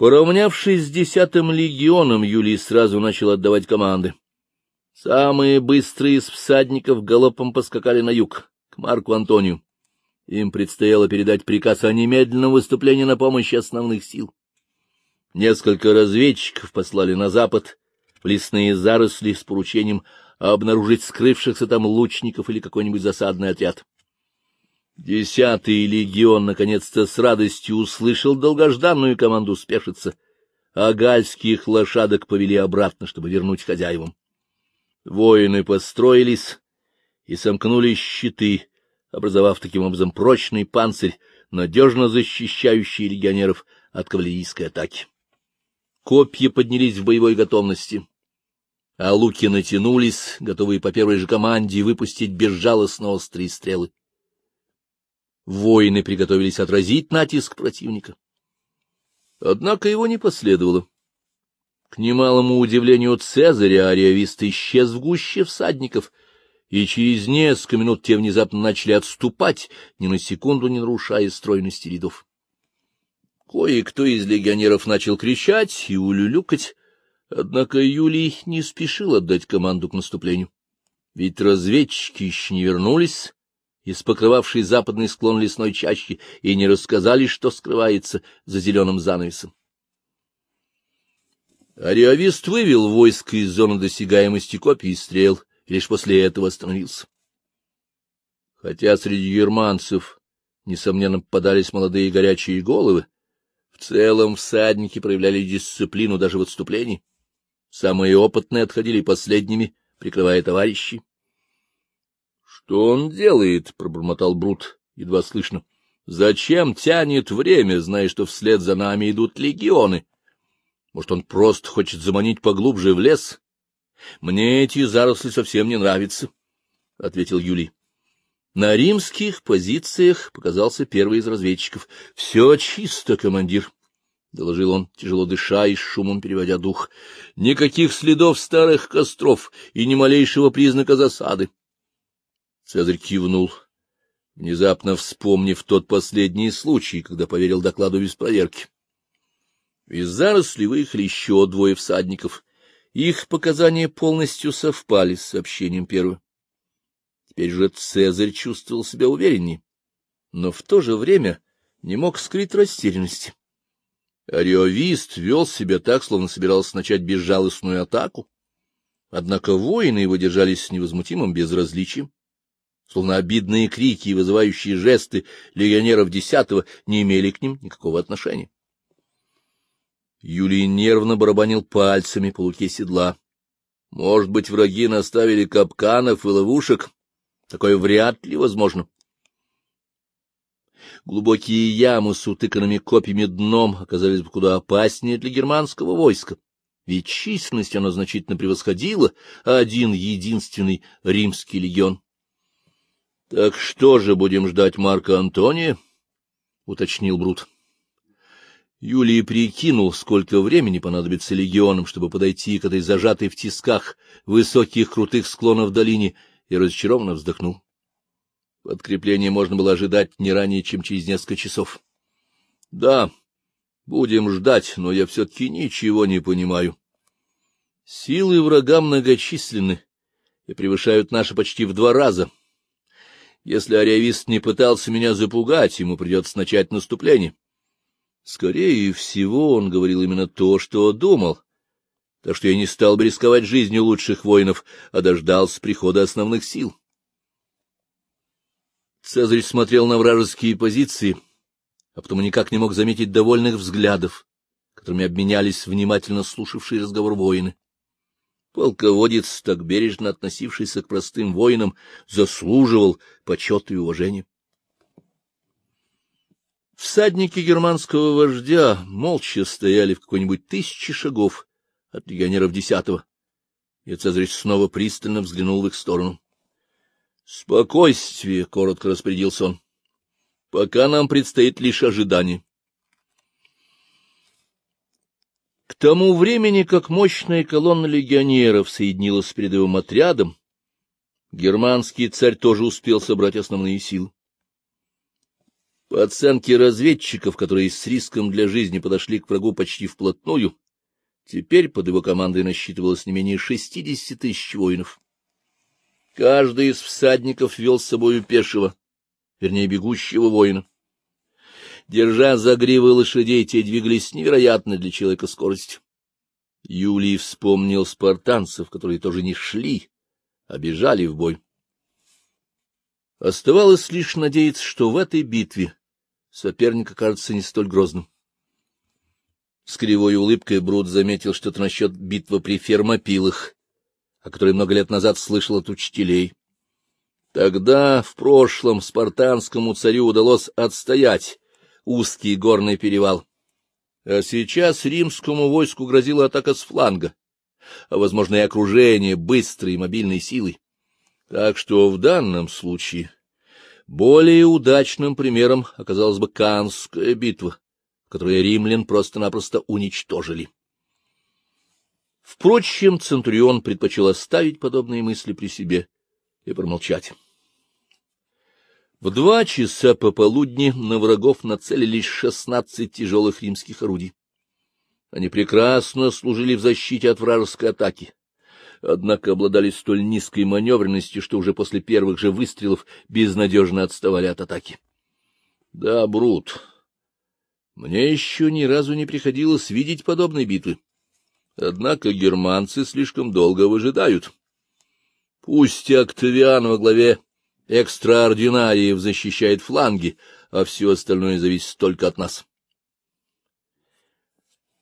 Поравнявшись с десятым легионом, Юлий сразу начал отдавать команды. Самые быстрые из всадников галопом поскакали на юг, к Марку Антонию. Им предстояло передать приказ о немедленном выступлении на помощь основных сил. Несколько разведчиков послали на запад в лесные заросли с поручением обнаружить скрывшихся там лучников или какой-нибудь засадный отряд. Десятый легион наконец-то с радостью услышал долгожданную команду спешиться, а гальских лошадок повели обратно, чтобы вернуть хозяевам. Воины построились и сомкнули щиты, образовав таким образом прочный панцирь, надежно защищающий легионеров от кавалерийской атаки. Копья поднялись в боевой готовности, а луки натянулись, готовые по первой же команде выпустить безжалостно острые стрелы. Воины приготовились отразить натиск противника. Однако его не последовало. К немалому удивлению Цезаря ариавист исчез в гуще всадников, и через несколько минут те внезапно начали отступать, ни на секунду не нарушая стройности рядов. Кое-кто из легионеров начал кричать и улюлюкать, однако Юлий не спешил отдать команду к наступлению. Ведь разведчики еще не вернулись из покрывавшей западный склон лесной чащи и не рассказали, что скрывается за зеленым занавесом. Ариавист вывел войско из зоны досягаемости копий и стрел, и лишь после этого остановился. Хотя среди германцев, несомненно, попадались молодые горячие головы, в целом всадники проявляли дисциплину даже в отступлении. Самые опытные отходили последними, прикрывая товарищей. — Что он делает? — пробормотал Брут, едва слышно. — Зачем тянет время, зная, что вслед за нами идут легионы? Может, он просто хочет заманить поглубже в лес? Мне эти заросли совсем не нравятся, — ответил Юлий. На римских позициях показался первый из разведчиков. — Все чисто, командир, — доложил он, тяжело дыша и шумом переводя дух. — Никаких следов старых костров и ни малейшего признака засады. Цезарь кивнул, внезапно вспомнив тот последний случай, когда поверил докладу без проверки. Из зарослей выехали еще двое всадников. Их показания полностью совпали с сообщением первого. Теперь же Цезарь чувствовал себя увереннее, но в то же время не мог скрыть растерянности. Ариовист вел себя так, словно собирался начать безжалостную атаку. Однако воины его держались с невозмутимым безразличием, словно обидные крики и вызывающие жесты легионеров десятого не имели к ним никакого отношения. Юлий нервно барабанил пальцами по луке седла. Может быть, враги наставили капканов и ловушек? Такое вряд ли возможно. Глубокие ямы с утыканными копьями дном оказались бы куда опаснее для германского войска, ведь численность оно значительно превосходило один единственный римский легион. — Так что же будем ждать Марка Антония? — уточнил Брут. Юлий прикинул, сколько времени понадобится легионам, чтобы подойти к этой зажатой в тисках высоких крутых склонов долине, и разочарованно вздохнул. Подкрепление можно было ожидать не ранее, чем через несколько часов. — Да, будем ждать, но я все-таки ничего не понимаю. Силы врага многочисленны и превышают наши почти в два раза. Если ариавист не пытался меня запугать, ему придется начать наступление. Скорее всего, он говорил именно то, что думал, так что я не стал бы рисковать жизнью лучших воинов, а дождался прихода основных сил. Цезарь смотрел на вражеские позиции, а потом никак не мог заметить довольных взглядов, которыми обменялись внимательно слушавшие разговор воины. Полководец, так бережно относившийся к простым воинам, заслуживал почета и уважения. Всадники германского вождя молча стояли в какой-нибудь тысячи шагов от легионеров десятого, и Цезарь снова пристально взглянул в их сторону. — Спокойствие, — коротко распорядился он, — пока нам предстоит лишь ожидание. К тому времени, как мощная колонна легионеров соединилась с передовым отрядом, германский царь тоже успел собрать основные силы. По оценке разведчиков, которые с риском для жизни подошли к врагу почти вплотную, теперь под его командой насчитывалось не менее шестидесяти тысяч воинов. Каждый из всадников вел с собою пешего, вернее, бегущего воина. Держа за гривы лошадей, те двигались с невероятной для человека скоростью. Юлий вспомнил спартанцев, которые тоже не шли, а бежали в бой. Оставалось лишь надеяться, что в этой битве соперник окажется не столь грозным. С кривой улыбкой Брут заметил что-то насчет битвы при Фермопилах, о которой много лет назад слышал от учителей. Тогда, в прошлом, спартанскому царю удалось отстоять узкий горный перевал. А сейчас римскому войску грозила атака с фланга, а, возможно, и окружение быстрой и мобильной силой. Так что в данном случае более удачным примером оказалась бы Канская битва, которую римлян просто-напросто уничтожили. Впрочем, Центурион предпочел оставить подобные мысли при себе и промолчать. В два часа пополудни на врагов нацелились шестнадцать тяжелых римских орудий. Они прекрасно служили в защите от вражеской атаки, однако обладали столь низкой маневренностью, что уже после первых же выстрелов безнадежно отставали от атаки. Да, Брут, мне еще ни разу не приходилось видеть подобной битвы. Однако германцы слишком долго выжидают. Пусть Октавиан во главе экстраординариев защищает фланги, а все остальное зависит только от нас.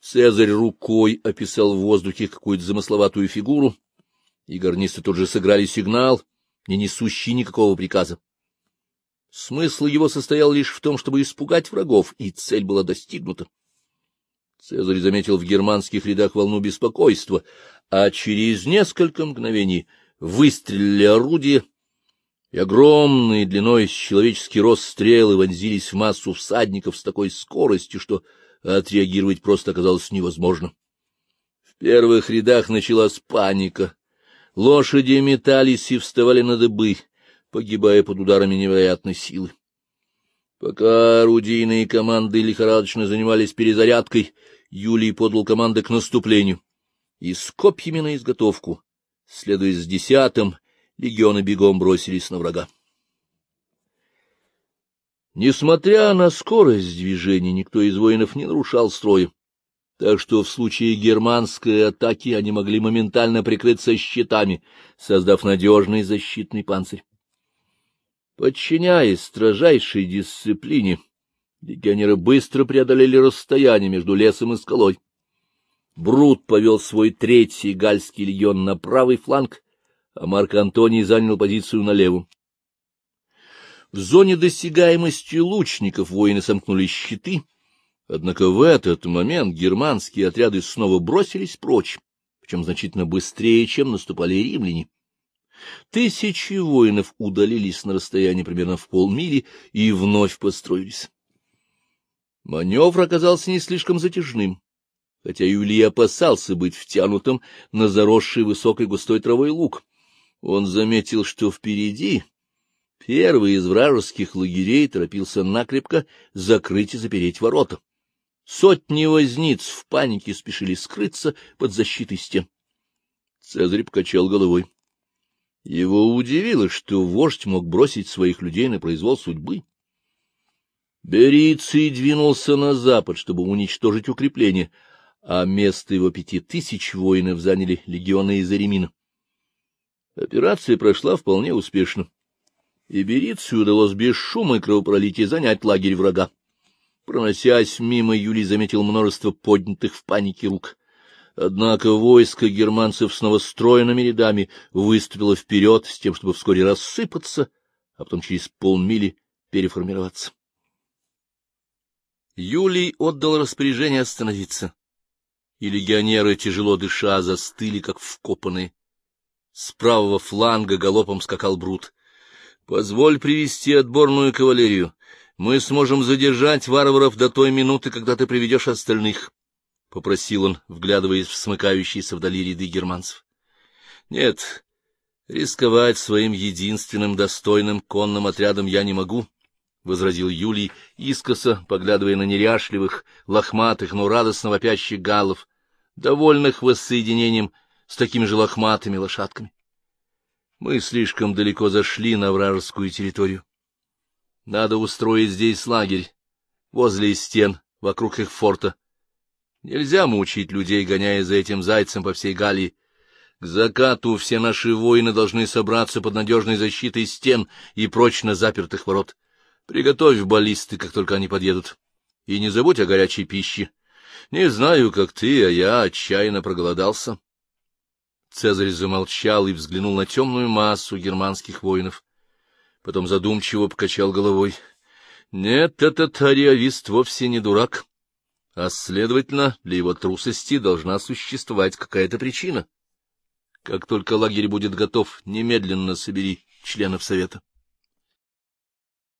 Цезарь рукой описал в воздухе какую-то замысловатую фигуру, и гарнисты тут же сыграли сигнал, не несущий никакого приказа. Смысл его состоял лишь в том, чтобы испугать врагов, и цель была достигнута. Цезарь заметил в германских рядах волну беспокойства, а через несколько мгновений выстрелили орудия, и огромные длиной с человеческий рост стрелы вонзились в массу всадников с такой скоростью, что отреагировать просто оказалось невозможно. В первых рядах началась паника. Лошади метались и вставали на дыбы, погибая под ударами невероятной силы. Пока орудийные команды лихорадочно занимались перезарядкой, Юлий подал команды к наступлению. И с копьями на изготовку, следуя с десятым, легионы бегом бросились на врага. Несмотря на скорость движения, никто из воинов не нарушал строя, так что в случае германской атаки они могли моментально прикрыться щитами, создав надежный защитный панцирь. Подчиняясь строжайшей дисциплине, легионеры быстро преодолели расстояние между лесом и скалой. Брут повел свой третий гальский легион на правый фланг, а Марк Антоний занял позицию на левом. В зоне досягаемости лучников воины сомкнули щиты, однако в этот момент германские отряды снова бросились прочь, причем значительно быстрее, чем наступали римляне. Тысячи воинов удалились на расстояние примерно в полмили и вновь построились. Маневр оказался не слишком затяжным, хотя Юлий опасался быть втянутым на заросший высокой густой травой луг. Он заметил, что впереди первый из вражеских лагерей торопился накрепко закрыть и запереть ворота. Сотни возниц в панике спешили скрыться под защитой стен. Цезарь покачал головой. Его удивило, что вождь мог бросить своих людей на произвол судьбы. Бериций двинулся на запад, чтобы уничтожить укрепление, а место его пяти тысяч воинов заняли легионы из Эремина. Операция прошла вполне успешно. Иберицию удалось без шума и кровопролития занять лагерь врага. Проносясь мимо, Юлий заметил множество поднятых в панике рук. Однако войско германцев снова стройными рядами выступило вперед с тем, чтобы вскоре рассыпаться, а потом через полмили переформироваться. Юлий отдал распоряжение остановиться, и легионеры, тяжело дыша, застыли, как вкопанные. С правого фланга галопом скакал Брут. — Позволь привести отборную кавалерию. Мы сможем задержать варваров до той минуты, когда ты приведешь остальных, — попросил он, вглядываясь в смыкающиеся вдали ряды германцев. — Нет, рисковать своим единственным достойным конным отрядом я не могу, — возразил Юлий, искоса поглядывая на неряшливых, лохматых, но радостно вопящих галлов, довольных воссоединением с такими же лохматыми лошадками. Мы слишком далеко зашли на вражескую территорию. Надо устроить здесь лагерь, возле стен, вокруг их форта. Нельзя мучить людей, гоняя за этим зайцем по всей Галлии. К закату все наши воины должны собраться под надежной защитой стен и прочно запертых ворот. Приготовь баллисты, как только они подъедут. И не забудь о горячей пище. Не знаю, как ты, а я отчаянно проголодался. Цезарь замолчал и взглянул на темную массу германских воинов. Потом задумчиво покачал головой. Нет, этот ариавист вовсе не дурак, а, следовательно, для его трусости должна существовать какая-то причина. Как только лагерь будет готов, немедленно собери членов совета.